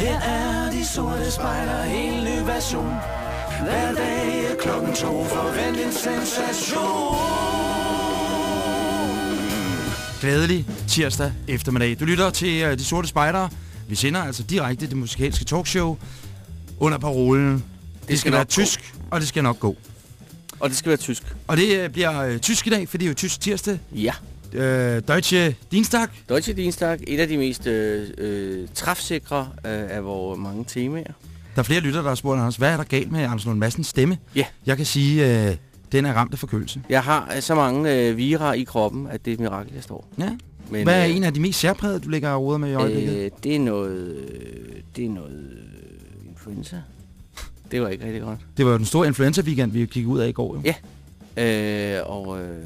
Her er de sorte spejler, en ny version. Hver dag er klokken to, forvent en sensation. Glædelig tirsdag eftermiddag. Du lytter til uh, De Sorte Spejdere. Vi sender altså direkte det musikalske talkshow under parolen. Det, det skal, skal være nok gå. tysk, og det skal nok gå. Og det skal være tysk. Og det uh, bliver uh, tysk i dag, for det er jo tysk tirsdag. Ja. Uh, Deutsche Dienstag. Deutsche Dienstag, et af de mest øh, øh, træfsikre øh, af vores mange temaer. Der er flere lytter, der har spurgt os, hvad er der galt med Anders Lund Madsens stemme? Ja. Jeg kan sige, uh, den er ramt af forkølelse. Jeg har øh, så mange øh, vira i kroppen, at det er et mirakel, jeg står. Ja. Men, hvad er øh, en af de mest særprægede, du lægger og med i øjeblikket? Øh, det er noget... Øh, det er noget... Øh, influenza. Det var ikke rigtig godt. Det var jo den store influenza-weekend, vi kiggede ud af i går. Jo. Ja. Øh, og... Øh,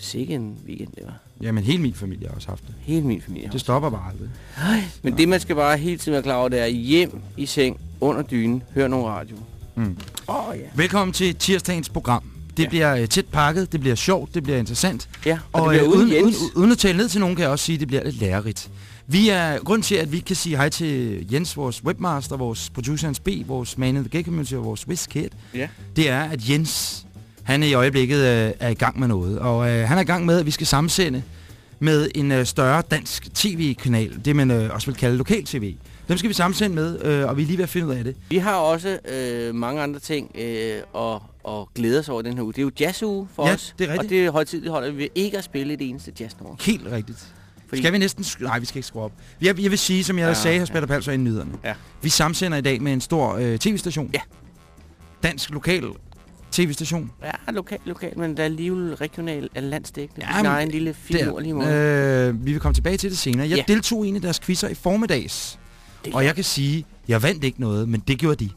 sikke en weekend, det var. Jamen, hele min familie har også haft det. Hele min familie. har Det stopper bare aldrig. Ej, men det, man skal bare hele tiden være klar over, det er hjem i seng, under dynen, hør nogle radio. Mm. Oh, ja. Velkommen til tirsdagens program. Det Ja. bliver uh, tæt pakket, det bliver sjovt, det bliver interessant. Ja, og, og det øh, bliver uden uden, uden, uden at tale ned til nogen, kan jeg også sige, at det bliver lidt lærerigt. Vi er, grund til, at vi kan sige hej til Jens, vores webmaster, vores producer Hans B, vores man in the gay community og vores WizKid, Ja. det er, at Jens, han i øjeblikket øh, er i gang med noget. Og øh, han er i gang med, at vi skal sammensende med en øh, større dansk tv-kanal, det man øh, også vil kalde lokal-tv. Dem skal vi sammensende med, øh, og vi er lige ved at finde ud af det. Vi har også øh, mange andre ting øh, at, at glæde os over den her uge. Det er jo jazzuge for Ja, os. det er rigtigt. Og det er højtidligt hold, at vi ikke at spille et eneste jazznummer. Helt rigtigt. Fordi... Skal vi næsten... Nej, vi skal ikke skrue op. Jeg, jeg vil sige, som jeg ja, sagde, har ja. Spætter Palser i nyhederne. Ja. Vi samsender i dag med en stor øh, tv-station. Ja. Dansk lokal tv-station. Ja, lokalt, lokalt, men der er alligevel regional eller landsdækkende. Ja, Nej, en lille finurlig måde. Øh, vi vil komme tilbage til det senere. Jeg Ja. deltog i en af deres quizzer i formiddags. Det Og jeg kan sige, jeg vandt ikke noget, men det gjorde de.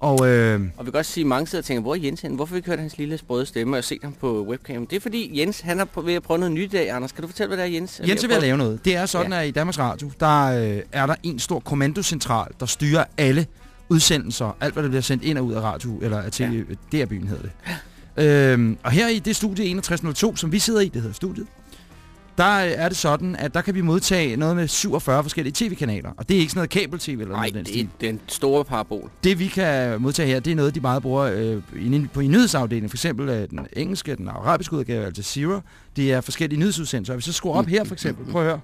Og øh, Og vi kan også sige, at mange sidder og tænker, hvor er Jens hen? Hvorfor har vi ikke hørt hans lille sprøde stemme og set ham på webcam? Det er fordi Jens, han er ved at prøve noget nyt i dag. Anders, kan du fortælle, hvad det er, Jens? er Jens er ved at lave noget. Det er sådan, Ja. at i Danmarks Radio, der øh, er der en stor kommandocentral, der styrer alle udsendelser, alt hvad der bliver sendt ind og ud af radio, eller af tv, ja. DR-byen hedder det. Øhm, og her i det studie 6102, som vi sidder i, det hedder studiet, der er det sådan, at der kan vi modtage noget med 47 forskellige tv-kanaler. Og det er ikke sådan noget kabel-tv eller noget den det er den store parabol. Det vi kan modtage her, det er noget, de meget bruger øh, i, på i nyhedsafdelingen. For eksempel øh, den engelske, den arabiske udgave, altså Zero. Det er forskellige nyhedsudsendelser. Og hvis vi så skruer op her for eksempel, prøv at høre.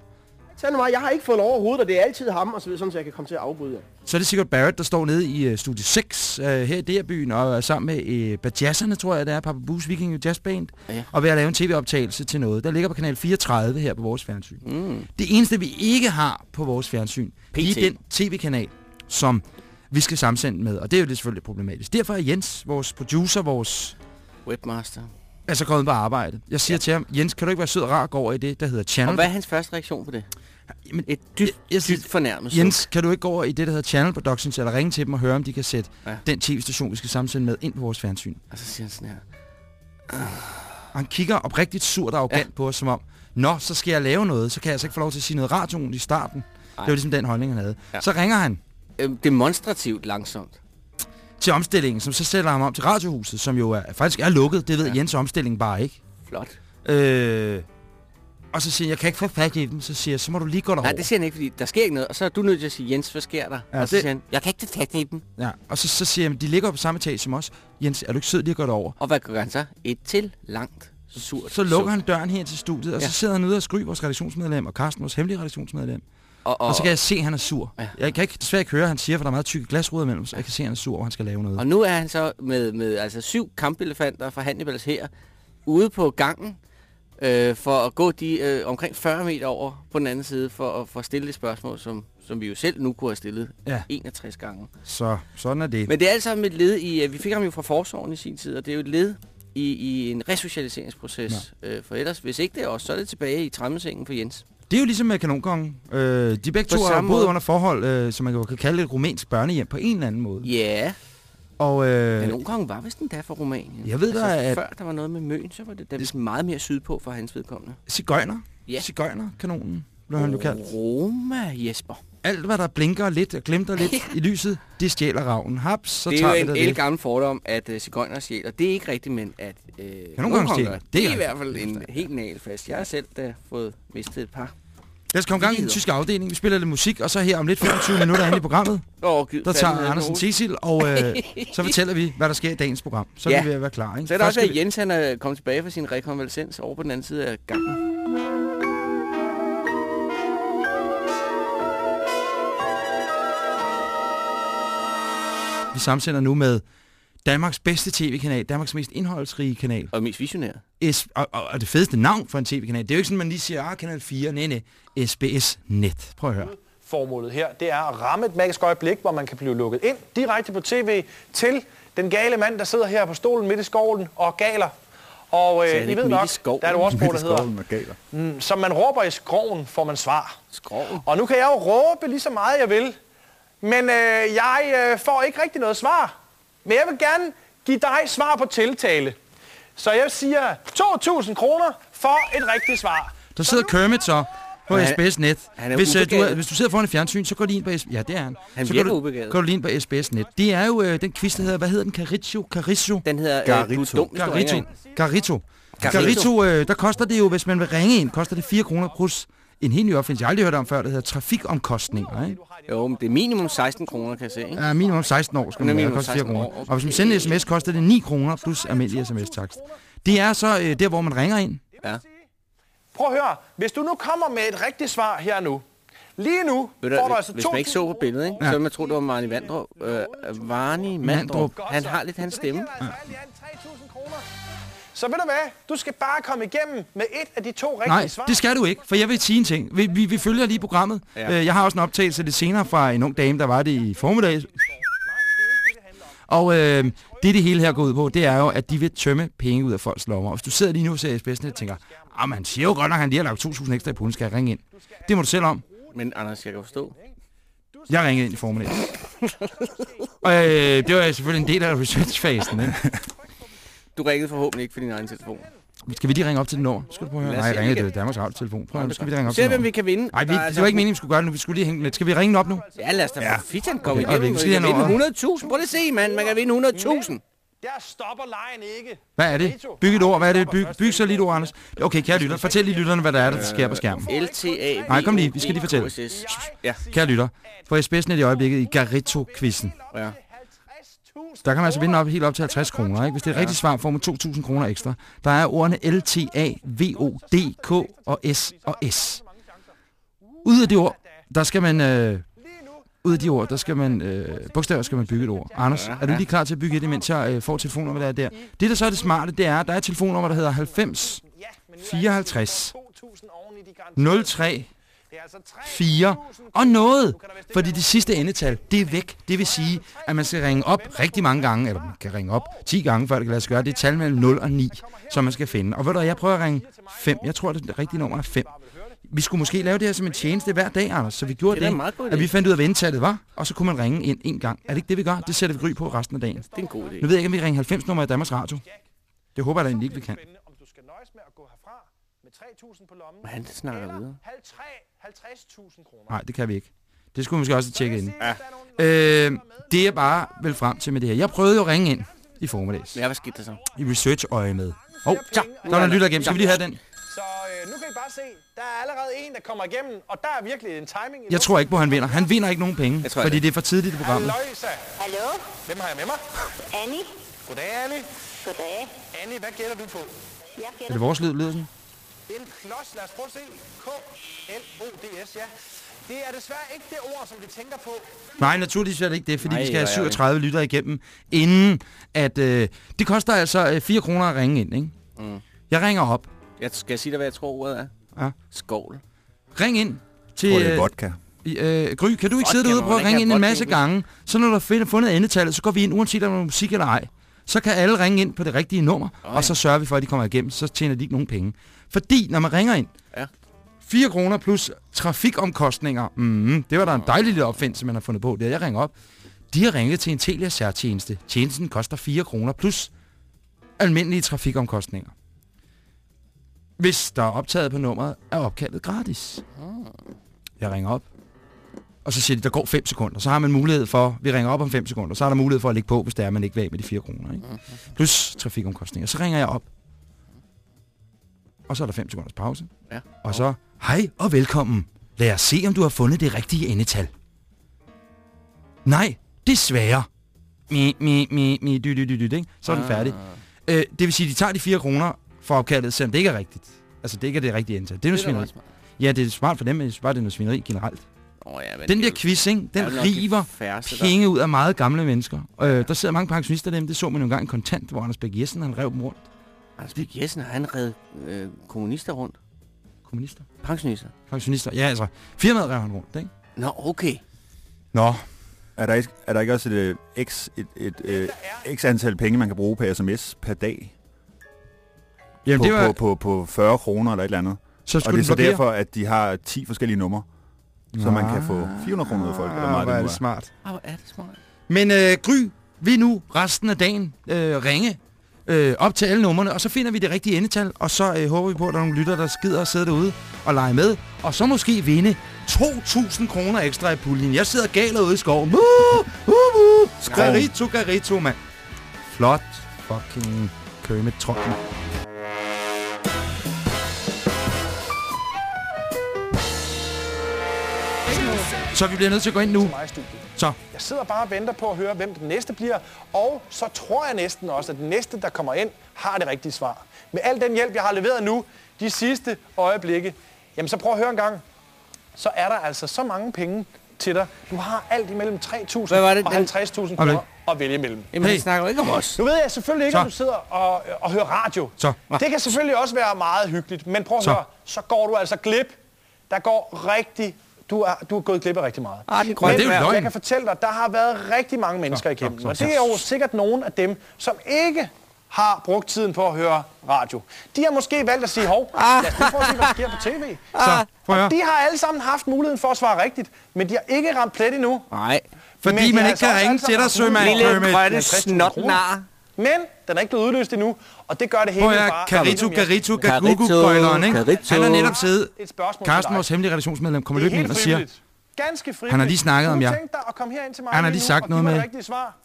Tag nu mig, jeg har ikke fået lov overhovedet, og det er altid ham, og så videre, sådan, så jeg kan komme til at afbryde jer. Så er det Sigurd Barrett, der står nede i uh, studie 6 uh, her i DR-byen, og er sammen med uh, Bajazzerne, tror jeg, det er, Papa Bus Viking Jazz Band, Ja. og ved at lave en tv-optagelse til noget. Der ligger på kanal 34 her på vores fjernsyn. Mm. Det eneste, vi ikke har på vores fjernsyn, det PT. er den tv-kanal, som vi skal sammensende med, og det er jo det selvfølgelig problematisk. Derfor er Jens, vores producer, vores Webmaster. Er så kommet på arbejde. Jeg siger ja. til ham, Jens, kan du ikke være sød og rar og gå over i det, der hedder Channel? Og hvad er hans første reaktion på det? Jamen, Et dybt, jeg, dybt fornærmet suk. Jens, kan du ikke gå over i det, der hedder Channel Productions, eller ringe til dem og høre, om de kan sætte ja. Den tv-station, vi skal sammensende med, ind på vores fjernsyn? Og så siger han sådan her. Og han kigger oprigtigt surt og arrogant ja. på os, som om, Nå, så skal jeg lave noget, så kan jeg altså ikke få lov til at sige noget radioen i starten. Ej. Det var ligesom den holdning, han havde. Ja. Så ringer han Øh, demonstrativt langsomt. Til omstillingen, som så sætter ham om til radiohuset, som jo er, faktisk er lukket. Det ved ja. Jens omstilling bare ikke. Flot. Øh, og så siger jeg, jeg kan ikke få fat i dem. Så siger jeg, så må du lige gå derover. Nej, det siger han ikke, fordi der sker ikke noget. Og så er du nødt til at sige, Jens, hvad sker der? Ja, og så det- siger han, jeg kan ikke få fat i dem. Ja, og så, så siger jeg, "Men de ligger på samme etage som os. Jens, er du ikke sød lige at gå derover? Og hvad gør han så? Et til langt surt Så lukker suk. han døren her til studiet, og. Ja. så sidder han ude og skryger vores redaktionsmedlem, og Carsten, vores hemmelige redaktionsmedlem. Og, Og, og så kan jeg se, at han er sur. Ja. Ja. Jeg kan ikke, desværre ikke høre, at han siger, for der er meget tykke glasruder imellem, så jeg kan se, at han er sur, og han skal lave noget. Og nu er han så med, med altså syv kampelefanter fra Hannibals her ude på gangen øh, for at gå de øh, omkring 40 meter over på den anden side for at, for stille det spørgsmål, som, som vi jo selv nu kunne have stillet Ja. 61 gange. Så sådan er det. Men det er alt sammen et led i, øh, vi fik ham jo fra forsorgen i sin tid, og det er jo et led i, i en resocialiseringsproces. Øh, for ellers, hvis ikke det er os, så er det tilbage i træmmesengen for Jens. Det er jo ligesom med kanonkongen. Øh, de begge På to har boet under forhold, øh, som man jo kan kalde et rumænsk børnehjem på en eller anden måde. Ja, Og øh, gange var vist endda fra Rumænien. Jeg ved da, altså, at- Før der var noget med Møn, så var det da vist meget mere sydpå for hans vedkommende. cigøjner, Ja. cigøjner-kanonen, blev han jo kaldt. Roma, Jesper. Alt, hvad der blinker lidt og glimter lidt i lyset, det stjæler ravnen. Haps, så det er tager jo en det. el gammel fordom, at uh, cigøjner stjæler. Det er ikke rigtigt, men at uh, nogle gange stjæler. Det, er i hvert fald en helt nagelfast. Jeg har selv da fået mistet et par. Lad os komme i gang i den tyske afdeling. Vi spiller lidt musik, og så her om lidt 25 minutter inde i programmet, Åh, gud, der tager fandme, Andersen. Cecil, og øh, så fortæller vi, hvad der sker i dagens program. Så er Ja. vi ved at være klar, ikke? Så er der Først også, skal at Jens han er kommet tilbage fra sin rekonvalescens over på den anden side af gangen. Vi samsender nu med Danmarks bedste tv-kanal, Danmarks mest indholdsrige kanal. Og mest visionær. S og, og, og det fedeste navn for en tv-kanal. Det er jo ikke sådan, man lige siger, ah, kanal 4, nej, nej, SBS Net. Prøv at høre. Formålet her, det er at ramme et magisk øjeblik, hvor man kan blive lukket ind direkte på tv til den gale mand, der sidder her på stolen midt i skoven og galer. Og øh, I ved nok, skoven? der er et ordsprog, der hedder, mm, som man råber i skroven, får man svar. Skroven. Og nu kan jeg jo råbe lige så meget, jeg vil. Men øh, jeg øh, får ikke rigtig noget svar. Men jeg vil gerne give dig svar på tiltale. Så jeg siger 2.000 kroner for et rigtigt svar. Der sidder Kermit så på han- SBS Net. han er hvis, øh, du, hvis du sidder foran et fjernsyn, så går lige ind på SBS... Ja, det er han. Han så går du, ubegavet. går du lige ind på SBS Net. Det er jo øh, den quiz, der hedder... Hvad hedder den? Carizzo? Carizzo? Den hedder, Garito. du du ringer Garito. ind. Garito. Garito. Garito, øh, der koster det jo, hvis man vil ringe ind, koster det 4 kroner plus en helt ny opfindelse, jeg aldrig hørt om før, det hedder trafikomkostninger. Ikke? Jo, men det er minimum 16 kroner, kan jeg se, ikke? Ja, minimum 16 år skal man være, det koster 4 16 kroner. år, Og hvis man sender en sms, koster det 9 kroner plus almindelig sms-takst. Det er så øh, der, hvor man ringer ind. Ja. Prøv at høre. Hvis du nu kommer med et rigtigt svar her nu. Lige nu Ved du, får du hvis, altså hvis man ikke så på billedet, ikke? Ja. så ville man tro, det var Marni Vandrup. Øh, Varni Mandrup. Mandrup. Han har lidt hans stemme. Ja. Så ved du hvad? Du skal bare komme igennem med et af de to rigtige Nej, svar. det skal du ikke, for jeg vil sige en ting. Vi, vi, vi følger lige programmet. Ja. Ja. Jeg har også en optagelse lidt senere fra en ung dame, der var det i formiddag. Og øh, det, det hele her går ud på, det er jo, at de vil tømme penge ud af folks lommer. Og hvis du sidder lige nu og ser SBS Net og tænker, ah, man siger jo godt nok, at han lige har lagt 2.000 ekstra i pund, skal jeg ringe ind. Det må du selv om. Men Anders, jeg kan forstå. Jeg ringede ind i formiddag. og øh, det var selvfølgelig en del af researchfasen. Ikke? Du ringede forhåbentlig ikke for din egen telefon. Skal vi lige ringe op til den nummer? Skal du prøve at høre? Nej, se, jeg ringede det Danmarks Radio-telefon. Prøv at, nu skal vi lige ringe op Se, til hvem den vi kan vinde. Nej, vi, Der er det var ikke meningen, vi skulle gøre det nu. Vi skulle lige hænge lidt. Skal vi ringe den op nu? Ja, lad os da for fitan komme Okay, igennem. skal Vi kan vinde 100.000. Prøv lige at se, mand. Man kan vinde 100.000. Der stopper lejen ikke. Hvad er det? Byg et ord. Hvad er det? Byg, byg så lige et ord, Anders. Okay, kære lytter. Fortæl lige lytterne, hvad der er, der sker på skærmen. LTA. Nej, kom lige. Vi skal lige fortælle. Ja, Kære lytter. På SBS'en i øjeblikket i Garito-quizzen. ja. Der kan man altså vinde op, helt op til 50 kroner. Ikke? Hvis det er et rigtigt svar, får man 2.000 kroner ekstra. Der er ordene LTA, VOD, K og S og S. Ud af de ord, der skal man... Øh, ud af de ord, der skal man... Øh, bogstaver skal man bygge et ord. Anders, er du lige klar til at bygge et, imens jeg øh, får telefonnummer, der er der? Det, der så er det smarte, det er, at der er et telefonnummer, der hedder 90 54 03 4 og noget. Fordi det sidste endetal, det er væk. Det vil sige, at man skal ringe op rigtig mange gange, eller man kan ringe op 10 gange, før det kan lade sig gøre. Det er tal mellem 0 og 9, som man skal finde. Og ved du jeg prøver at ringe 5. Jeg tror, det rigtige nummer er 5. Vi skulle måske lave det her som en tjeneste hver dag, Anders, så vi gjorde Det det, at vi fandt ud af, hvad indtallet var, og så kunne man ringe ind en gang. Er det ikke det, vi gør? Det sætter vi gry på resten af dagen. Det er en god idé. Nu ved jeg ikke, om vi kan ringe 90 nummer i Danmarks Radio. Det håber jeg da egentlig ikke, vi kan. Med at gå herfra med 3.000 på lommen. Han snakker videre. 50.000 kroner. Nej, det kan vi ikke. Det skulle vi måske også tjekke ind. Ja. Øh, det er bare vel frem til med det her. Jeg prøvede jo at ringe ind i formiddags. Ja, hvad skete der så? I research-øje med. Hov, oh, Så, der er en lytter igennem. Skal vi lige have den? Så øh, nu kan I bare se, der er allerede en, der kommer igennem, og der er virkelig en timing Jeg tror ikke på, at han vinder. Han vinder ikke nogen penge, Jeg tror fordi det er for tidligt i programmet. Halløjsa. Hallo? Hvem har jeg med mig? Annie? Goddag, Annie. Goddag. Annie, hvad gætter du på? Jeg Er gætter det vores lyd, lyder sådan? En klods. Lad os prøve at se. K-L-O-D-S, ja. Det er desværre ikke det ord, som vi tænker på. Nej, naturligvis er det ikke det, fordi Nej, vi skal have nej, nej. 37 lytter igennem, inden at... Øh, det koster altså øh, 4 kroner at ringe ind, ikke? Mm. Jeg ringer op. Jeg skal jeg sige dig, hvad jeg tror ordet er? Ja. Skål. Ring ind til... Tror det er øh, vodka. Øh, Gry, kan du ikke Vodka, sidde derude og prøve at ringe ind en masse gange? Så når du har fundet, fundet endetallet, så går vi ind, uanset om der er musik eller ej. Så kan alle ringe ind på det rigtige nummer, Oj. og så sørger vi for, at de kommer igennem. Så tjener de ikke nogen penge. Fordi når man ringer ind, Ja. 4 kroner plus trafikomkostninger, mm, det var da en dejlig lille opfindelse, man har fundet på. Det er, jeg ringer op. De har ringet til en Telia særtjeneste. Tjenesten koster 4 kroner plus almindelige trafikomkostninger. Hvis der er optaget på nummeret, er opkaldet gratis. Jeg ringer op. Og så siger de, der går 5 sekunder. Så har man mulighed for, vi ringer op om 5 sekunder, så er der mulighed for at lægge på, hvis det er, man ikke vil af med de 4 kroner. Ikke? Plus trafikomkostninger. Så ringer jeg op. Og så er der 5 sekunders pause. Ja. Og så, hej og velkommen Lad os se, om du har fundet det rigtige endetal. Nej, desværre. Mi, mi, mi, mi, dy, dy, dy, dy, ikke? Så er den færdig. Øh, det vil sige, de tager de 4 kroner for opkaldet, selvom det ikke er rigtigt. Altså, det ikke er det rigtige endetal. Det er noget er svineri. Ja, det er smart for dem, men bare, det er noget svineri generelt. Åh, ja, men Den der er quiz, ikke? den river færreste, der- penge ud af meget gamle mennesker. Øh, der sidder mange pensionister dem. Det så man jo engang i kontant, hvor Anders Bæk Jessen, han rev dem rundt. Anders Bæk Jessen, har han reddet øh, kommunister rundt? Kommunister. Pensionister? Pensionister. Ja, altså. Firmaet rev han rundt, ikke? Nå, okay. Nå. Er der ikke, er der ikke også et, øh, x, et, et, et, x antal penge, man kan bruge per sms per dag? Jamen, på, det var... på, på, på 40 kroner eller et eller andet. så Og det er så blokere. derfor, at de har 10 forskellige numre. Så man kan få 400 kroner ud af folk, eller hvor meget hvor er det er. smart. Ah, hvor er det smart. Men øh, Gry vil nu resten af dagen øh, ringe øh, op til alle numrene, og så finder vi det rigtige endetal, og så øh, håber vi på, at der er nogle lytter, der skider og sidde derude og lege med, og så måske vinde 2.000 kroner ekstra i puljen. Jeg sidder gal ude i skoven. Woo, woo, woo. Garito, garito, mand. Flot fucking Kermit Så vi bliver nødt til at gå ind nu. Så, Jeg sidder bare og venter på at høre, hvem den næste bliver. Og så tror jeg næsten også, at den næste, der kommer ind, har det rigtige svar. Med al den hjælp, jeg har leveret nu, de sidste øjeblikke, jamen så prøv at høre en gang. Så er der altså så mange penge til dig. Du har alt imellem 3.000 Hvad var det, og den- 50.000 kroner at vælge imellem. Jamen, Hey. snakker jo ikke om os. Nu ved jeg selvfølgelig ikke, Så. om du sidder og, og hører radio. Så. Det kan selvfølgelig også være meget hyggeligt, men prøv at Så. høre, så går du altså glip. Der går rigtig... Du er, du er gået glip af rigtig meget. Ah, den grønne Men det er. Jeg kan fortælle dig, der har været rigtig mange mennesker igennem. så, Og så. det er jo sikkert nogen af dem, som ikke har brugt tiden på at høre radio. De har måske valgt at sige, hov, Ah. lad os prøve at se, hvad der sker på tv. så at høre. Og de har alle sammen haft muligheden for at svare rigtigt, men de har ikke ramt plet endnu. Nej. Fordi Men man ikke kan altså ringe også til dig, sømand Lille grønne 50.000 snotnar. Men den er ikke blevet udløst endnu, og det gør det hele bare... Carito, Carito. Gagugu-gøjleren, ikke? Carito. Han har netop siddet. Et spørgsmål Carsten, vores hemmelige redaktionsmedlem, kommer er løbende ind og siger. Ganske frivilligt. Han har lige snakket om jer. du tænke dig at komme herind til mig Han har lige sagt og noget give med- det rigtige svar?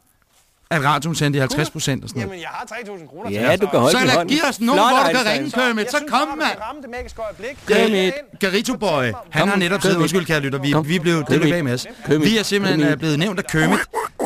at radioen sendte 50 procent og sådan noget. Jamen, jeg har 3.000 kroner til Ja, du kan holde Så lad, hånd. giv os nogen, hvor du kan ringe, Så Kermit. Så kom, mand. ramme det magiske øjeblik. Kermit. Garito Boy, han Kom, har netop siddet, undskyld kære lytter, vi, Kom. vi blev det bag med os. Vi er simpelthen Kermit. øh, blevet nævnt af Kermit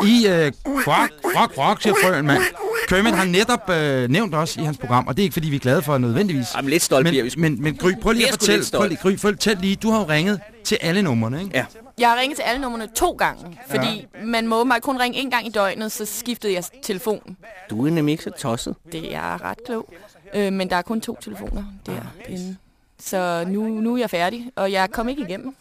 i øh, Frog, Frog, Frog, siger frøen, mand. Kermit har netop øh, nævnt os i hans program, og det er ikke fordi, vi er glade for nødvendigvis. Jamen, lidt stolt bliver vi Men, sgu. men, men Gry, prøv lige Jeg at fortælle, prøv lige, Gry, fortæl lige, du har jo ringet til alle numrene, ikke? Ja. Jeg har ringet til alle numrene to gange, fordi ja. man må mig kun ringe en gang i døgnet, så skiftede jeg telefon. Du er nemlig ikke så tosset. Det er ret klog. Øh, men der er kun to telefoner derinde. Så nu, nu er jeg færdig, og jeg kom ikke igennem.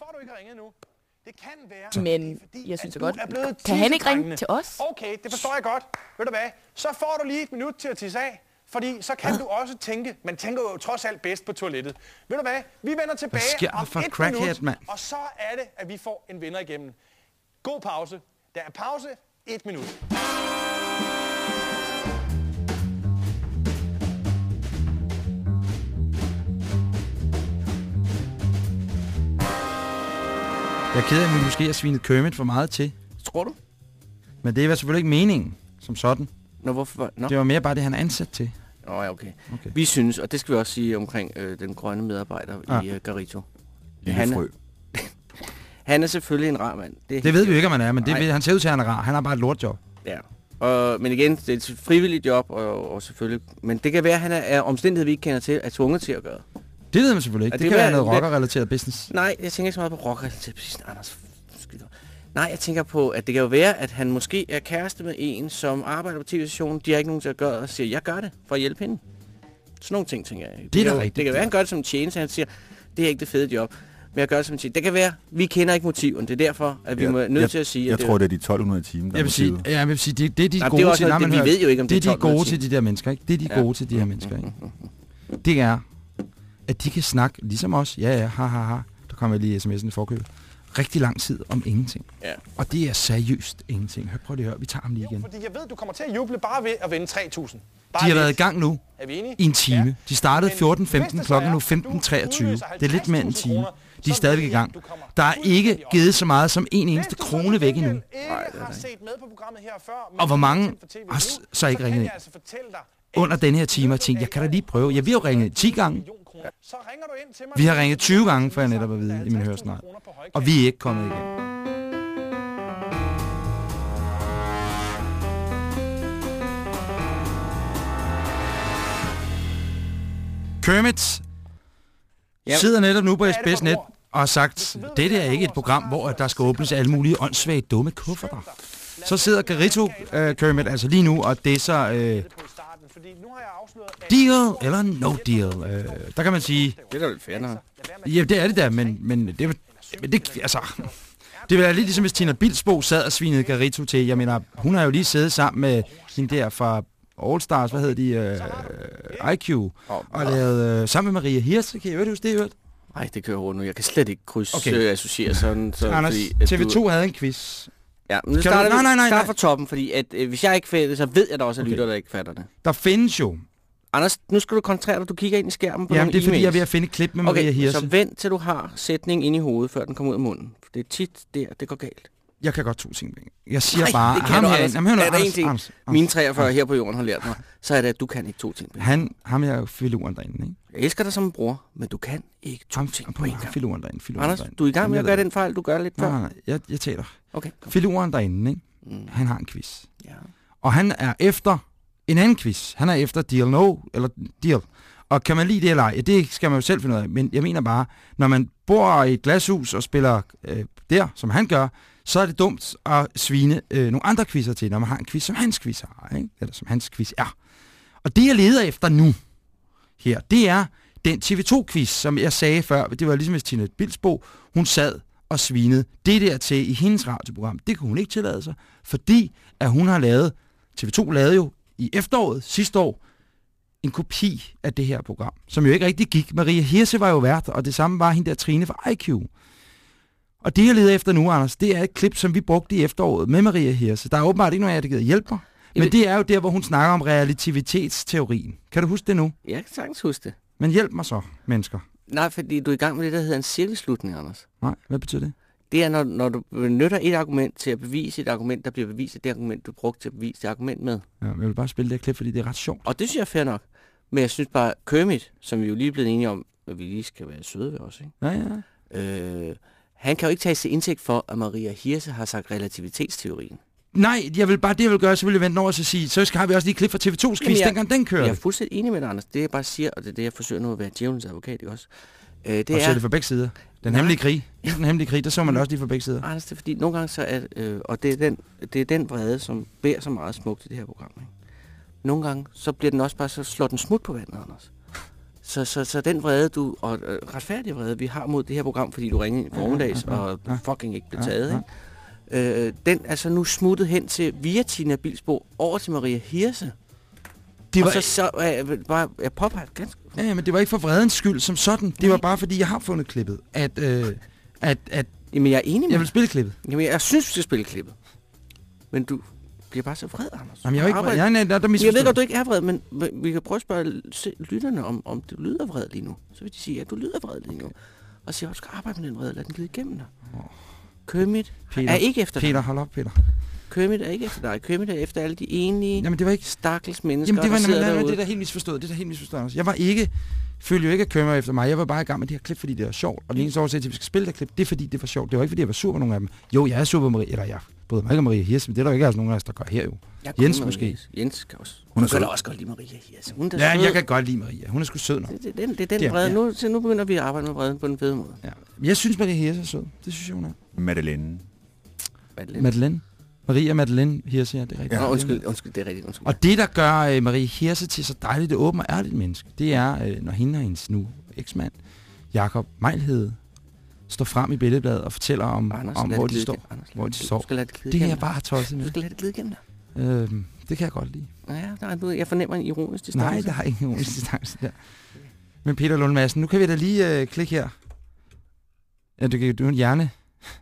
Det kan være, Men fordi, jeg synes så godt, er blevet kan han ikke ringe til os? Okay, det forstår jeg godt. Ved du hvad? Så får du lige et minut til at tisse af. Fordi så kan du også tænke, man tænker jo trods alt bedst på toilettet. Ved du hvad? Vi vender tilbage sker om for et crackhead, minut, mand? og så er det, at vi får en vinder igennem. God pause. Der er pause. Et minut. Jeg er ked af, at vi måske har svinet Kermit for meget til. Tror du? Men det var selvfølgelig ikke meningen som sådan. Nå, hvorfor? Nå, Det var mere bare det, han er ansat til. Nå ja, okay. Okay. Vi synes, og det skal vi også sige omkring øh, den grønne medarbejder Ja. i øh, Garito. Lille Han er- frø. Han er selvfølgelig en rar mand. er Det ved vi jo ikke, om han er, men det, ved- han ser ud til, at han er rar. Han har bare et lortjob. Ja. Og, men igen, det er et frivilligt job, og, og selvfølgelig... Men det kan være, at han er, er omstændighed, vi ikke kender til, er tvunget til at gøre. Det ved man selvfølgelig ikke. Ja, det, det kan være vil- noget rocker-relateret business. Nej, jeg tænker ikke så meget på rocker. Det er præcis, Anders. Skyld. Nej, jeg tænker på, at det kan jo være, at han måske er kæreste med en, som arbejder på tv-stationen. De har ikke nogen til at gøre, og siger, jeg gør det for at hjælpe hende. Sådan nogle ting, tænker jeg. Det er da kan jo- rigtigt. Det kan være, at han gør det som en tjeneste. Han siger, det er ikke det fede job. Men jeg gør det som en tjeneste. Det kan være, vi kender ikke motiven. Det er derfor, at vi Jeg- må nødt jeg- til at sige, Jeg at det, tror, det er de 1200 timer, der Jeg vil sige, motivet. ja, jeg vil sige det, det er de Nej, gode det er også til. noget, nej, det- men vi ved jo ikke, om det er det er de gode 1200 til de der mennesker, ikke? Det er de Ja. gode til de her mennesker, ikke? Det er, at de kan snakke, ligesom os, ja, ja, ha, ha, ha. Der kommer lige sms'en i forkøbet. Rigtig lang tid om ingenting. Ja. Og det er seriøst ingenting. Hør, prøv lige at høre. Vi tager ham lige igen. Fordi jeg ved, du kommer til at juble bare ved at vinde 3.000. Bare De har været i gang nu Er vi enige? i en time. Ja. De startede Men 14.15, hvis det så klokken er, nu at du 15.23. udløser Det er lidt mere end en 50.000 time. De er stadigvæk i gang. Der er ikke givet så meget som en eneste krone væk endnu. gengæld ikke har set med på programmet her før, men Og hvor mange har så ikke ringet ind? altså Under den her time og tænkte, jeg kan da lige prøve. Jeg vil jo ringe 10 gange. Så ringer du ind til mig. Vi har ringet 20 gange, for jeg netop at vide i min høresnegl. Og vi er ikke kommet igen. Kermit Ja. sidder netop nu på Hvad det for SBS et Net ord? og har sagt, dette er ikke et program, hvor der skal åbnes alle mulige åndssvage dumme kufferter. Så sidder Garito uh, Kermit altså lige nu og på i starten, fordi nu har jeg afsløret, deal eller no deal. Uh, der kan man sige, Det er da fair nok. Ja, det er det der, men, men det, men det, altså, det vil være lidt ligesom, hvis Tina Bilsbo sad og svinede Garito til. Jeg mener, hun har jo lige siddet sammen med hende der fra All Stars, hvad hedder de, uh, IQ, og lavet uh, sammen med Maria Hirse. Kan I høre det, det hørt? Nej, det kører rundt nu. Jeg kan slet ikke kryds Okay. øh, associere sådan. Så, Anders, at TV2 havde en quiz. Ja, men nu Kan du- starter nej, nej, nej, start fra toppen, fordi at, øh, hvis jeg ikke fatter det, så ved jeg da også, at Okay. lytter, der ikke fatter det. Der findes jo. Anders, nu skal du koncentrere dig. Du kigger ind i skærmen på Jamen, det er fordi, e-mails. jeg er ved at finde et klip med Maria Okay, Hirse. så vent til du har sætningen inde i hovedet, før den kommer ud af munden. For det er tit der, det går galt. Jeg kan godt to ting. Jeg siger Nej, bare... ham her, Anders. jamen, hør nu, Er der Anders, en ting, Anders, Anders, Mine 43 Anders. her på jorden har lært mig, så er det, at du kan ikke to ting. Han, ham er jo filuren derinde, ikke? Jeg elsker dig som en bror, men du kan ikke to Ham, ting på en gang. filuren derinde, filuren Anders, derinde. du er i gang med at gøre den fejl, du gør lidt før. nej, nej, jeg, jeg taler. Okay, kom. Filuren derinde, ikke? Mm, Han har en quiz. ja. Og han er efter en anden quiz. Han er efter Deal No, eller Deal. Og kan man lide det eller ej? Ja, det skal man jo selv finde ud af. Men jeg mener bare, når man bor i et glashus og spiller øh, der, som han gør, så er det dumt at svine øh, nogle andre quizzer til, når man har en quiz, som hans quiz har. Ikke? Eller som hans quiz er. Og det, jeg leder efter nu, her, det er den TV2-quiz, som jeg sagde før. Det var ligesom hvis Tina Bilsbo, hun sad og svinede det der til i hendes radioprogram. Det kunne hun ikke tillade sig, fordi at hun har lavet, TV2 lavede jo i efteråret sidste år, en kopi af det her program, som jo ikke rigtig gik. Maria Hirse var jo vært, og det samme var hende der Trine fra IQ. Og det, jeg leder efter nu, Anders, det er et klip, som vi brugte i efteråret med Maria Hirse. Der er åbenbart ikke nogen af jer, der gider hjælpe mig. Men det er jo der, hvor hun snakker om relativitetsteorien. Kan du huske det nu? Jeg kan sagtens huske det. Men hjælp mig så, mennesker. Nej, fordi du er i gang med det, der hedder en cirkelslutning, Anders. Nej, hvad betyder det? Det er, når, når du benytter et argument til at bevise et argument, der bliver bevist af det argument, du brugte til at bevise det argument med. Ja, jeg vil bare spille det her klip, fordi det er ret sjovt. Og det synes jeg er fair nok. Men jeg synes bare, Kermit, som vi jo lige er blevet enige om, at vi lige skal være søde ved os, ikke? Ja, ja. Øh, han kan jo ikke tage til indtægt for, at Maria Hirse har sagt relativitetsteorien. Nej, jeg vil bare det, jeg vil gøre, så vil jeg vente over og sige, så skal vi også lige et klip fra TV2's quiz, jeg- dengang den kører. Jeg er fuldstændig enig med dig, Anders. Det jeg bare siger, og det er det, jeg forsøger nu at være djævelens advokat, ikke også? Øh, det og er det fra begge sider. Den Nej. hemmelige krig. Den hemmelige krig, der så man det også lige fra begge sider. Anders, det er fordi, nogle gange så er, øh, og det er, den, det er den vrede, som bærer så meget smukt i det her program. Ikke? Nogle gange, så bliver den også bare, så slår den smut på vandet, Anders. Så, så, så den vrede, du, og øh, retfærdige vrede, vi har mod det her program, fordi du ringede i formiddags, ja, ja, og du ja. fucking ikke blev Ja, taget, ja. ikke? Øh, den er så nu smuttet hen til, via Tina Bilsbo, over til Maria Hirse. Det var, og så, så øh, bare, jeg påpeger ganske... ja, men det var ikke for vredens skyld som sådan. Det var bare fordi, jeg har fundet klippet. At, øh, at, at Jamen, jeg er enig med jeg vil spille klippet. Jamen, jeg synes, vi skal spille klippet. Men du bliver bare så vred, Anders. Jamen, jeg er ikke vred. Jeg, nej, der, jeg ved godt, du ikke er vred, men vi kan prøve at spørge se- lytterne, om, om du lyder vred lige nu. Så vil de sige, at du lyder vred lige nu. Og sige, at du skal arbejde med den vrede, lad den glide igennem dig. Kermit Peter, er ikke efter Peter, dig. hold op, Peter. Kermit er ikke efter dig. Kermit er efter alle de enlige, Jamen, det var ikke... stakkels mennesker, Jamen, det var der sidder derude. det er da helt misforstået. Det er da helt misforstået. Jeg var ikke... Følte jo ikke at køre efter mig. Jeg var bare i gang med det her klip, fordi det var sjovt. Og den eneste årsag til, at vi skal spille det her klip, det er fordi, det var sjovt. Det var ikke, fordi jeg var sur på nogle af dem. Jo, jeg er sur på Marie, eller jeg bryder mig ikke om Marie Hirse, men det er der jo ikke altså nogen af os, der gør her jo. Jeg Jens måske. Maria. Jens kan også. Hun Hun, er kan også godt lide Maria Hirse. Hun er Ja, sød. jeg kan godt lide Maria. Hun er sgu sød nok. Det, det, er den, det er den Det er- vrede. ja. Nu, så nu begynder vi at arbejde med vreden på den fede måde. Ja. Jeg synes, Maria Hirse er sød. Det synes jeg, hun er. Madeleine. Det lidt? Madeleine. Maria Madeleine Hirse, ja, det er rigtigt. Nå, undskyld, undskyld, det er rigtigt. Undskyld. Og det, der gør uh, Marie Hirse til så dejligt et åbent og ærligt menneske, det er, uh, når hende og hendes nu eksmand, Jakob Mejlhed, står frem i billedbladet og fortæller om, Anders, om hvor det de står. Anders, hvor de det- står. Du det Det er igennem jeg bare tosset Du med. skal lade det glide igennem dig. Øhm, det kan jeg godt lide. Ja, der er, du, jeg fornemmer en ironisk distance. Nej, der er ingen nogen distance der. Men Peter Lund Madsen, nu kan vi da lige uh, klikke her. Ja, du kan du en hjerne.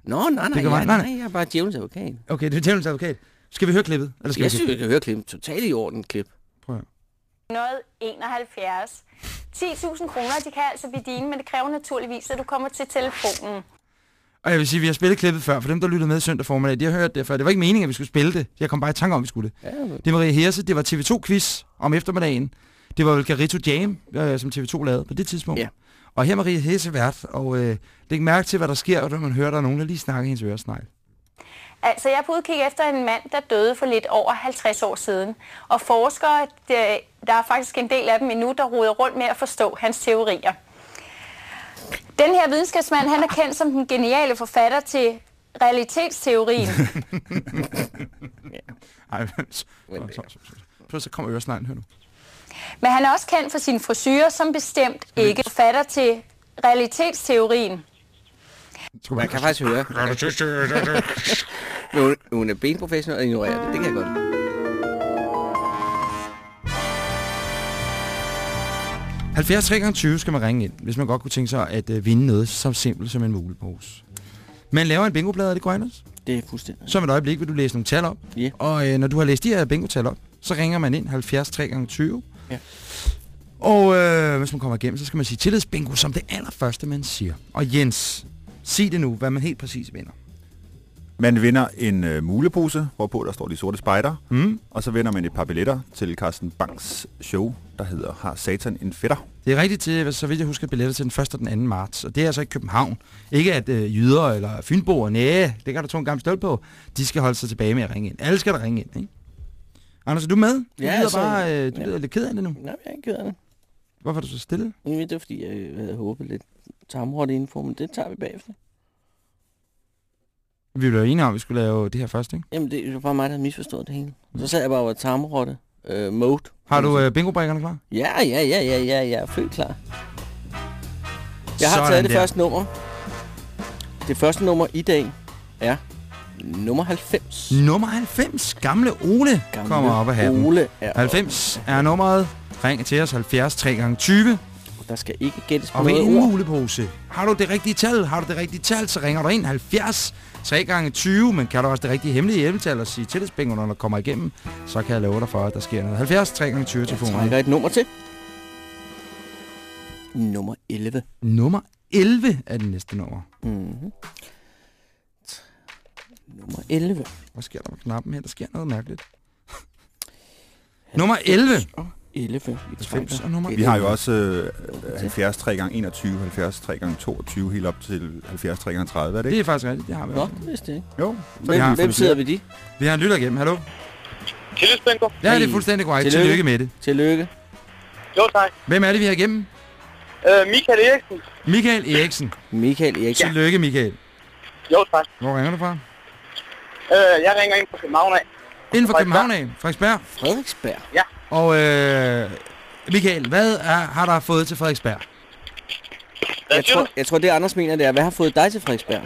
Nå, nej, nej, man- nej, nej, nej, jeg er bare djævelens advokat. Okay, det er djævelens advokat. Skal vi høre klippet? Eller skal Jeg vi synes, jeg kan høre klip. Totalt i orden klip. Prøv at høre. 171. 10.000 kroner, de kan altså blive dine, men det kræver naturligvis, at du kommer til telefonen. Og jeg vil sige, at vi har spillet klippet før, for dem, der lyttede med søndag formiddag, de har hørt det før. Det var ikke meningen, at vi skulle spille det. Jeg kom bare i tanke om, at vi skulle det. Ja, Det er Maria Herse, det var TV2-quiz om eftermiddagen. Det var vel Garito Jam, øh, som TV2 lavede på det tidspunkt. Ja. Og her er Maria Hesse vært, og øh, læg mærke til, hvad der sker, når man hører, der er nogen, der lige snakker i hendes øresnegl. Altså, jeg er på udkig efter en mand, der døde for lidt over 50 år siden. Og forskere, der er faktisk en del af dem endnu, der roder rundt med at forstå hans teorier. Den her videnskabsmand, han er kendt som den geniale forfatter til realitetsteorien. Ej, så, så, så, så, så, så kommer øresneglen, hør nu. Men han er også kendt for sin frisyrer, som bestemt ikke forfatter til realitetsteorien. Man kan faktisk høre. Men hun, er benprofessionel og ignorerer det. Det kan jeg godt. 70 3 gange 20 skal man ringe ind, hvis man godt kunne tænke sig at øh, vinde noget så simpelt som en mulepose. Man laver en bingoplade, er det Anders? Det er fuldstændig. Så om et øjeblik vil du læse nogle tal op. Ja. Og øh, når du har læst de her bingo-tal op, så ringer man ind 70 3 gange 20. Ja. Og øh, hvis man kommer igennem, så skal man sige tillidsbingo som det allerførste, man siger. Og Jens, sig det nu, hvad man helt præcis vinder. Man vinder en øh, mulepose, hvorpå der står de sorte spejder. Mm. Og så vinder man et par billetter til Carsten Banks show, der hedder Har Satan en fætter? Det er rigtigt til, så vidt jeg husker, billetter til den 1. og den 2. marts. Og det er altså ikke København. Ikke at øh, jyder eller fynboer, næh, det kan der tro en gammel støl på. De skal holde sig tilbage med at ringe ind. Alle skal der ringe ind, ikke? Anders, er du med? Du Ja, lyder altså, bare øh, du ja. lyder lidt ked af det nu. Nej, jeg er ikke ked af det. Hvorfor er du så stille? Jamen, Det er fordi, jeg øh, havde håbet lidt tamråt info, men det tager vi bagefter. Vi blev enige om, at vi skulle lave det her først, ikke? Jamen, det var bare mig, der havde misforstået det hele. Så sad jeg bare over tamrotte øh, mode. Har du øh, bingo-brækkerne klar? Ja, ja, ja, ja, ja, jeg er født klar. Jeg har Sådan taget det der. første nummer. Det første nummer i dag er nummer 90. Nummer 90, gamle Ole, Gamle kommer op af hatten. Ole er 90 er nummeret. Ring til os 70 3 gange 20 Og der skal ikke gættes på og noget en ord. mulepose. Har du det rigtige tal? Har du det rigtige tal, så ringer du ind 70 3 gange 20 men kan du også det rigtige hemmelige hjælpetal og sige tillidsbingo, når du kommer igennem, så kan jeg love dig for, at der sker noget. 70 3 gange 20 Jeg telefoner. trækker et nummer til. Nummer 11. Nummer 11 er det næste nummer. Mm-hmm. Nummer 11. Hvad sker der med knappen her? Der sker noget mærkeligt. Nummer 11. Og 11. Vi 90 trækker og nummer Vi har jo også øh, 70 3 gange 21, 70 3 gange 22, helt op til 70 3 gange 30, er det Det ikke? er faktisk rigtigt, det har vi Nå, også. det vidste jeg ikke. Jo. Så Hvem, har hvem sidder ved de? Vi har en lytter igennem. Hallo? Tillidsbingo. Ja, det er fuldstændig korrekt. Tillykke. Tillykke med det. Tillykke. Jo, tak. Hvem er det, vi har igennem? Øh, Michael Eriksen. Michael Eriksen. Michael Eriksen. Tillykke, Michael. Jo, tak. Hvor ringer du fra? Øh, jeg ringer ind på København af. Inden for Frederiksberg. København af. Frederiksberg. Frederiksberg. Og øh, Michael, hvad er, har der fået til Frederiksberg? Hvad Jeg tror, jeg tror, det Anders mener, det er, hvad har fået dig til Frederiksberg?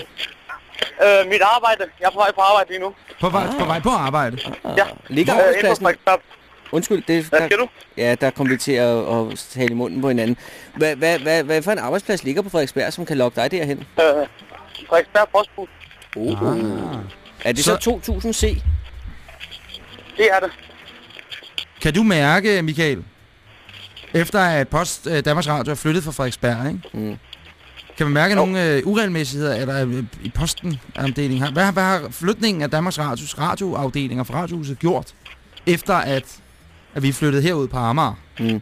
Øh, mit arbejde. Jeg er på vej på arbejde lige nu. På vej, på, vej på arbejde. Ja. Ligger Øh, arbejdspladsen... Frederiksberg. Undskyld, det, Hvad der, du? ja, der kom vi til at, at tale i munden på hinanden. Hvad, hvad, hvad, hvad for en arbejdsplads ligger på Frederiksberg, som kan lokke dig derhen? Øh, Frederiksberg Postbus. Oh. Ah. Er det så, Så- 2000 C? Det er det. Kan du mærke, Michael, efter at Post øh, Danmarks Radio er flyttet fra Frederiksberg, ikke? Mm. Kan man mærke nogle øh, uregelmæssigheder eller, øh, i posten afdelingen? Har- Hvad, hvad har flytningen af Danmarks Radios radioafdelinger fra Radiohuset gjort, efter at, at vi er flyttet herud på Amager? Mm.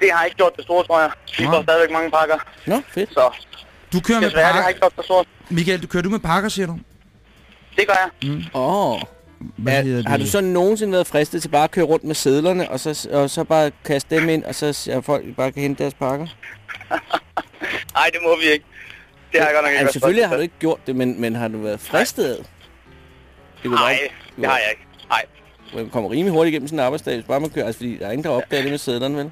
Det har ikke gjort det store, tror jeg. Vi får stadigvæk mange pakker. Nå, fedt. Så Du kører med desværre, det har pakker. ikke gjort det stort. Michael, du kører du med pakker, siger du? Det gør jeg. Åh. Oh. Hvad hedder Er, har du så nogensinde været fristet til bare at køre rundt med sædlerne, og så, og så bare kaste dem ind, og så så folk bare kan hente deres pakker? Nej, det må vi ikke. Det har jeg godt nok ikke Altså, selvfølgelig har du ikke gjort det, men, men har du været fristet af? Det Nej, det har jeg ikke. Nej. Man kommer rimelig hurtigt igennem sådan en arbejdsdag, hvis bare man kører, altså fordi der er ingen, der opdager det med sædlerne, vel?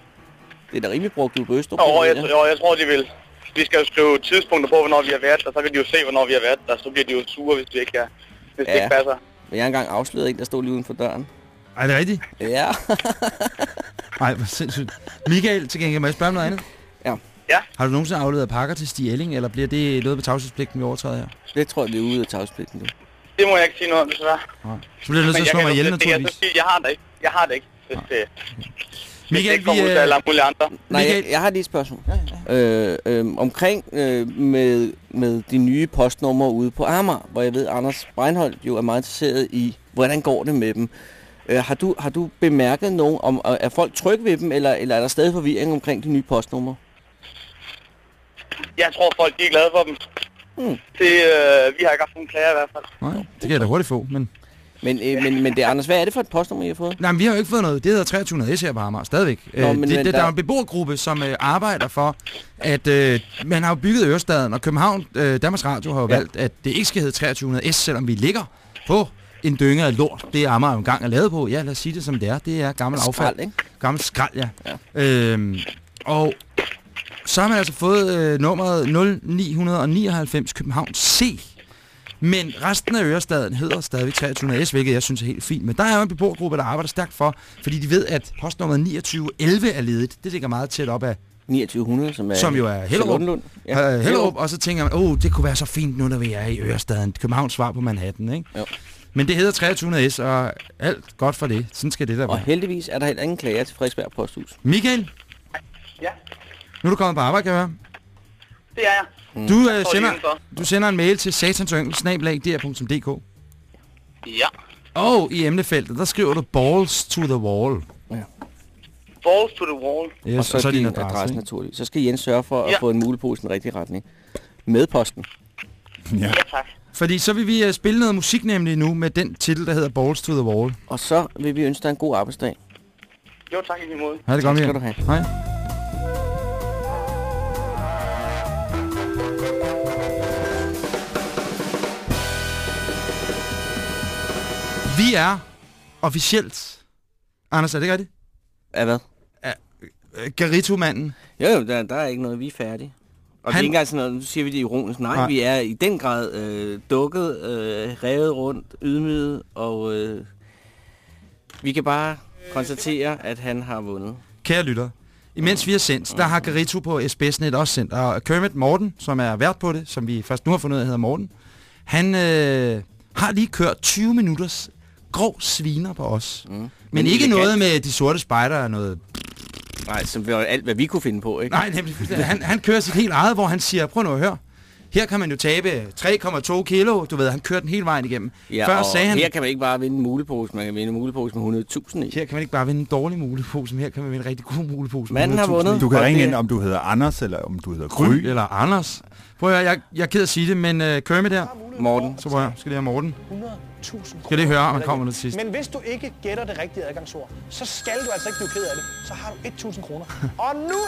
Det er da rimelig brugt ud på Østerbro. Jo, jeg. jo, jeg tror, de vil. Vi skal jo skrive tidspunkter på, hvornår vi har været der. Så kan de jo se, hvornår vi har været der. Så bliver de jo sure, hvis vi ikke er. Hvis det Ja. ikke passer. Men jeg engang afsløret en, der stod lige uden for døren. Er det rigtigt? Ja. Nej, hvor sindssygt. Michael, til gengæld må jeg spørge om noget andet? Ja. Ja. Har du nogensinde afleveret pakker til Stig Elling, eller bliver det noget på tavshedspligten, vi overtræder her? det tror jeg, vi er ude af tavspligten nu. Det må jeg ikke sige noget om, desværre. Nej. Så bliver du nødt til at slå mig ihjel, det- det- jeg, naturligvis. jeg har det ikke. Jeg har det ikke. Hvis det, hvis det Michael, ikke kommer vi, ud til øh, alle mulige andre. Nej, Michael- jeg, jeg har lige et spørgsmål. Øh, øh, omkring øh, med, med de nye postnumre ude på Amager, hvor jeg ved, Anders Breinholt jo er meget interesseret i, hvordan går det med dem. Øh, har, du, har du bemærket nogen, om er folk trygge ved dem, eller, eller er der stadig forvirring omkring de nye postnumre? Jeg tror, folk de er glade for dem. Mm. Det, øh, vi har ikke haft nogen klager i hvert fald. Nej, det kan jeg da hurtigt få, men... Men, øh, men, men det er, Anders, hvad er det for et postnummer, I har fået? Nej, men vi har jo ikke fået noget. Det hedder 2300 S her på Amager, stadigvæk. Nå, men- men, det, men der der- er en beboergruppe, som øh, arbejder for, at øh, man har jo bygget Ørestaden, og København, øh, Danmarks Radio har jo Ja. ja. valgt, at det ikke skal hedde 2300 S, selvom vi ligger på en dynge af lort. Det er Amager jo engang er lavet på. Ja, lad os sige det som det er. Det er gammel affald. Skrald, ikke? Gammel skrald, ja. Ja. Øhm, og så har man altså fået øh, nummeret 0999 København C. Men resten af Ørestaden hedder stadig 2300S, hvilket jeg synes er helt fint. Men der er jo en beboergruppe, der arbejder stærkt for, fordi de ved, at postnummeret 2911 er ledigt. Det ligger meget tæt op af 2900, som er... Som jo er Hellerup. Ja. Hellerup, og så tænker man, åh, oh, det kunne være så fint nu, når vi er i Ørestaden. Københavns svar på Manhattan, ikke? Jo. Men det hedder 2300S, og alt godt for det. Sådan skal det der Og være. heldigvis er der heller ingen klager til Frederiksberg Posthus. Michael, Ja, nu er du kommet på arbejde, kan jeg høre. Det er jeg. Du, øh, lige sender, du sender en mail til satansyngel.dk Ja. Og i emnefeltet, der skriver du balls to the wall. Balls to the wall. Yes, og så, og så din adresse, adresse naturligvis. Så skal Jens sørge for at Ja. få en mulepose i den rigtige retning. Med posten. Ja. Ja, tak. Fordi så vil vi uh, spille noget musik nemlig nu med den titel, der hedder Balls to the Wall. Og så vil vi ønske dig en god arbejdsdag. Jo, tak i lige måde. Ha' det godt, skal Michael. du have. Hej. Vi er officielt... Anders, er det ikke rigtigt? Ja, hvad? Øh, Garito-manden. Jo, jo, der, der er ikke noget. Vi er færdige. Og Han... det er ikke engang sådan noget, nu siger vi det ironisk. Nej, Nej. Nej, vi er i den grad øh, dukket, øh, revet rundt, ydmyget, og øh, vi kan bare konstatere, at han har vundet. Kære lytter, imens vi har sendt, der har Garito på SBS-net også sendt, og Kermit Morten, som er vært på det, som vi først nu har fundet ud af hedder Morten, han øh, har lige kørt 20 minutters grov sviner på os. Mm. Men, Men ikke elegant. noget med de sorte spejder og noget... Nej, som var alt, hvad vi kunne finde på, ikke? Nej, nemlig han, han kører sit helt eget, hvor han siger, prøv nu at høre, her kan man jo tabe 3,2 kilo, du ved, han kørte den hele vejen igennem. Ja, Før og sagde han, her kan man ikke bare vinde en mulepose, man kan vinde en mulepose med 100.000 i. her kan man ikke bare vinde en dårlig mulepose, men her kan man vinde en rigtig god mulepose. med Manden har 100.000 vundet. i. Du kan ringe det- ind, om du hedder Anders, eller om du hedder Gry. Gry eller Anders. Prøv at høre, jeg, jeg er ked at sige det, men uh, Kermit her, Morten. så prøv at høre, skal det have Morten. 100.000 Skal det høre, om han kommer nu til sidst. Men hvis du ikke gætter det rigtige adgangsord, så skal du altså ikke blive ked af det. Så har du 1.000 kroner. Og nu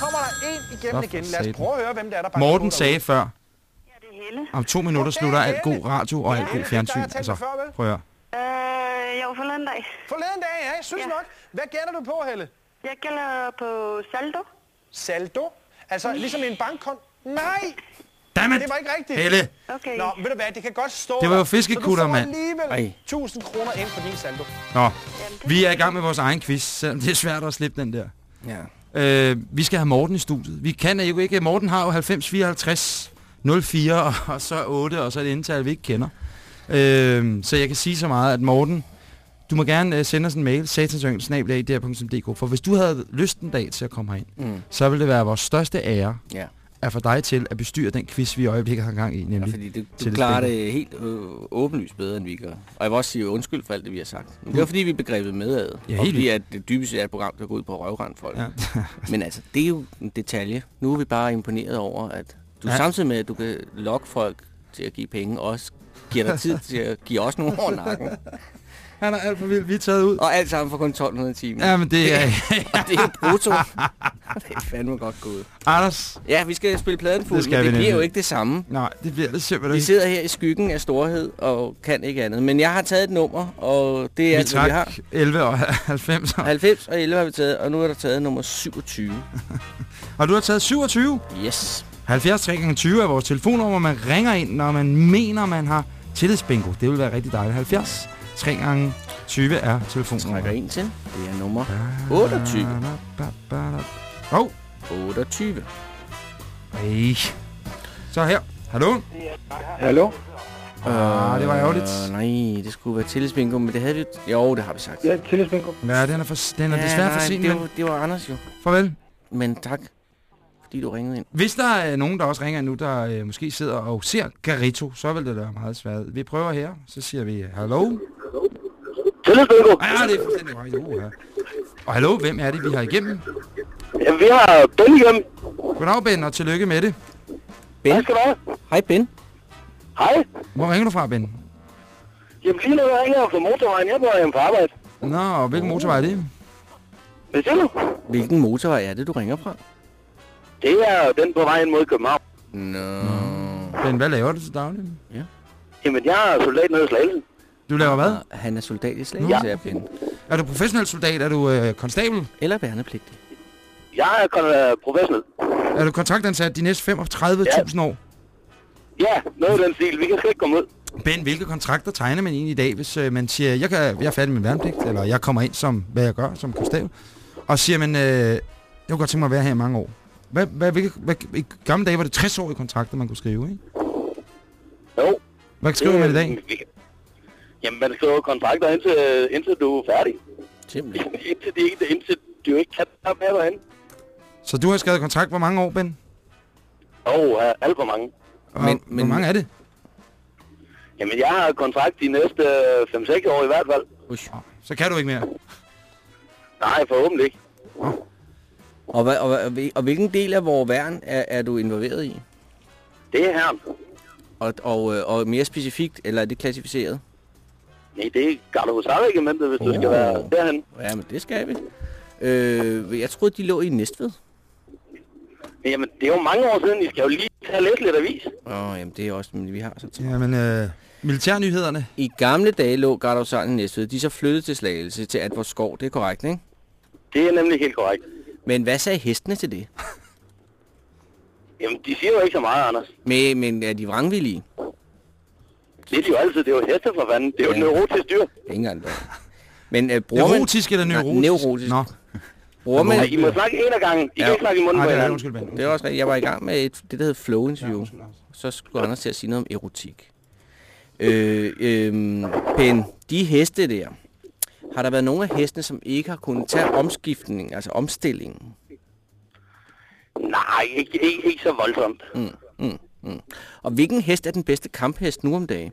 kommer der en igennem igen. Lad os prøve at høre, hvem det er, der banker Morten sagde før, Ja, det er Helle. om to minutter slutter alt god radio og alt god fjernsyn. Altså, prøv at høre. Øh, var forleden dag. Forleden dag, ja, jeg synes Ja. nok. Hvad gætter du på, Helle? Jeg gælder på saldo. Saldo? Altså, ligesom en bankkonto? Nej, Dammit! det var ikke rigtigt. Helle! Okay. Nå, ved du hvad, det kan godt stå Det var jo fiskekutter, Så du mand. får alligevel Ej. 1000 kroner ind på din saldo. Nå, vi er i gang med vores egen quiz, selvom det er svært at slippe den der. Ja. Øh, vi skal have Morten i studiet. Vi kan jo ikke. Morten har jo 90 54 04 og, og så 8, og så et indtal, vi ikke kender. Øh, så jeg kan sige så meget, at Morten, du må gerne uh, sende os en mail, satansyngel.dk, for hvis du havde lyst en dag til at komme herind, Mm. så vil det være vores største ære Ja. At få dig til at bestyre den quiz, vi i øjeblikket har gang i, ja, nemlig. fordi du, du klarer det helt øh, åbenlyst bedre, end vi gør. Og jeg vil også sige undskyld for alt det, vi har sagt. Men det var fordi, vi er begrebet med ad. Ja, og fordi, at det dybest er et program, der går ud på at røvrende folk. Ja. Men altså, det er jo en detalje. Nu er vi bare imponeret over, at du Ja. ja. samtidig med, at du kan lokke folk til at give penge, også giver dig tid til at give os nogle over nakken. Han er alt for vild. Vi er taget ud. Og alt sammen for kun 1200 timer. Ja, men det er... Og det er brutto. det er fandme godt gået. Anders. Ja, vi skal spille pladen fuld, Det skal men vi det bliver jo ikke det samme. Nej, det bliver det simpelthen Vi ikke. sidder her i skyggen af storhed og kan ikke andet. Men jeg har taget et nummer, og det er Vi alt, hvad vi har. 11 og 90. 90 og 11 har vi taget, og nu er der taget nummer 27. Og du har taget 27. Yes. 70 3 gange 20 er vores telefonnummer. Man ringer ind, når man mener, man har tillidsbingo. Det vil være rigtig dejligt. 70 3 gange 20 er telefonnummer. Trækker en til. Det er nummer 28. Åh, oh, 28. hey. Så her. Hallo? Hallo? Ah, det var ærgerligt. Øh, nej, det skulle være tillidsbingo, men det havde vi jo... Jo, det har vi sagt. Ja, tillidsbingo. Ja, den er, for, den er desværre for nej, sent, det men var, det var Anders jo. farvel. Men tak, fordi du ringede ind. Hvis der er nogen, der også ringer nu, der øh, måske sidder og ser Garito, så vil det være meget svært. Vi prøver her, så siger vi hallo. Tillidsbingo. Ja, det er fuldstændig korrekt. Uh, Og hallo, hvem er det, vi har igennem? Ja, vi har Ben igennem. Goddag, Ben, og tillykke med det. Ben? Hvad skal du have? Hej, Ben. Hej. Hvor ringer du fra, Ben? Jamen lige nu ringer jeg fra motorvejen. Jeg er på vej hjem fra arbejde. Nå, og hvilken motorvej er det? Hvad siger du? Hvilken motorvej er det, du ringer fra? Det er den på vejen mod København. Nå. Ben, hvad laver du til daglig? Jamen, jeg er soldat nede i Slagelse. Du laver hvad? Han er soldat i Slagelse, Ja. er Ben. Er du professionel soldat? Er du øh, konstabel? Eller værnepligtig. Jeg er kon- øh, professionel. Er du kontraktansat de næste 35.000 år? Ja, noget i den stil. Vi kan slet ikke komme ud. Ben, hvilke kontrakter tegner man egentlig i dag, hvis øh, man siger, jeg, kan, jeg er færdig med værnepligt, eller jeg kommer ind som, hvad jeg gør som konstabel, og siger man, øh, jeg kunne godt tænke mig at være her i mange år. Hvad, hvad, hvilke, hvad, I gamle dage var det 60-årige kontrakter, man kunne skrive, ikke? Jo. Hvad skriver man i dag? Vi- Jamen, man skriver kontrakter indtil, indtil du er færdig. Simpelthen. Indtil, de ikke, indtil du ikke kan være med derhen. Så du har skrevet kontrakt hvor mange år, Ben? Åh, oh, alt for mange. Og, men, hvor mange er det? Jamen, jeg har kontrakt de næste 5-6 år i hvert fald. Ush. Så kan du ikke mere. Nej, forhåbentlig ikke. Og, hvad, og, og hvilken del af vores værn er, er du involveret i? Det er her. Og, og, øh, og mere specifikt, eller er det klassificeret? Nej, det er Garderhusarregimentet, hvis oh. du skal være derhen. Ja, men det skal vi. Øh, jeg troede, de lå i Næstved. Jamen, det er jo mange år siden. I skal jo lige tage og læse lidt avis. Åh, oh, jamen det er også, men vi har så til. Jamen, øh, militærnyhederne. I gamle dage lå Gardavsaren i Næstved. De er så flyttet til Slagelse til Advort Skov. Det er korrekt, ikke? Det er nemlig helt korrekt. Men hvad sagde hestene til det? Jamen, de siger jo ikke så meget, Anders. Men, men er de vrangvillige? Det er de jo altid. Det er jo heste for fanden. Det er jo Ja. ja. neurotisk dyr. Engang det. Men øh, bruger man... Neurotisk eller Nej, neurotisk? neurotisk. Nå. Bruger man... Ja, I må snakke en af gangen. I Ja. kan ikke snakke i munden Nej, på det er hinanden. undskyld, Ben. Det er også rigtigt. Jeg var i gang med et, det, der hedder flow-interview. Så skulle Anders til at sige noget om erotik. Øh, øh, Ben, de heste der, har der været nogle af hestene, som ikke har kunnet tage omskiftning, altså omstillingen? Nej, ikke, ikke, ikke så voldsomt. Mm, mm, mm. Og hvilken hest er den bedste kamphest nu om dagen?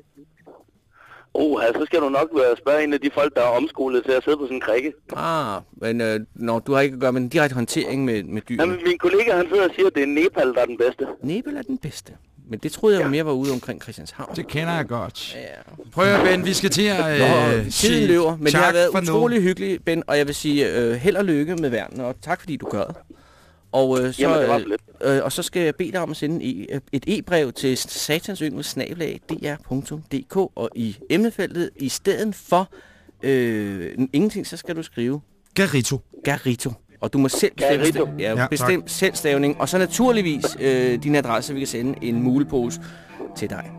Oh, så skal du nok spørge en af de folk, der er omskolet til at sidde på sådan en krikke. Ah, men øh, når du har ikke at gøre med en direkte håndtering med, med dyr. Jamen, min kollega, han sidder og siger, at det er Nepal, der er den bedste. Nebel er den bedste. Men det troede jeg jo mere var ude omkring Christianshavn. Det kender jeg godt. Ja. Prøv at Ben, vi skal til at Nå, øh, tiden sige løber, men det har været for nu. utrolig hyggeligt, Ben, og jeg vil sige øh, held og lykke med værnene, og tak fordi du gør det. Og, øh, så, Jamen, det lidt. øh, og så skal jeg bede dig om at sende e- et e-brev til satansyngel.dr.dk, og i emnefeltet, i stedet for øh, ingenting, så skal du skrive Garito. Garito. Og du må selv bestemme, Garito. ja, Ja, ja, bestem selv stavning, og så naturligvis øh, din adresse, vi kan sende en mulepose til dig.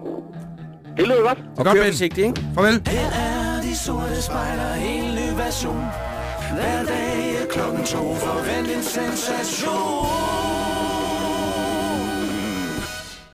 Det lyder godt. Og kør forsigtigt, ikke? Farvel. Her er de sorte spejler, en ny version. Hver dag er klokken to, forvent en sensation.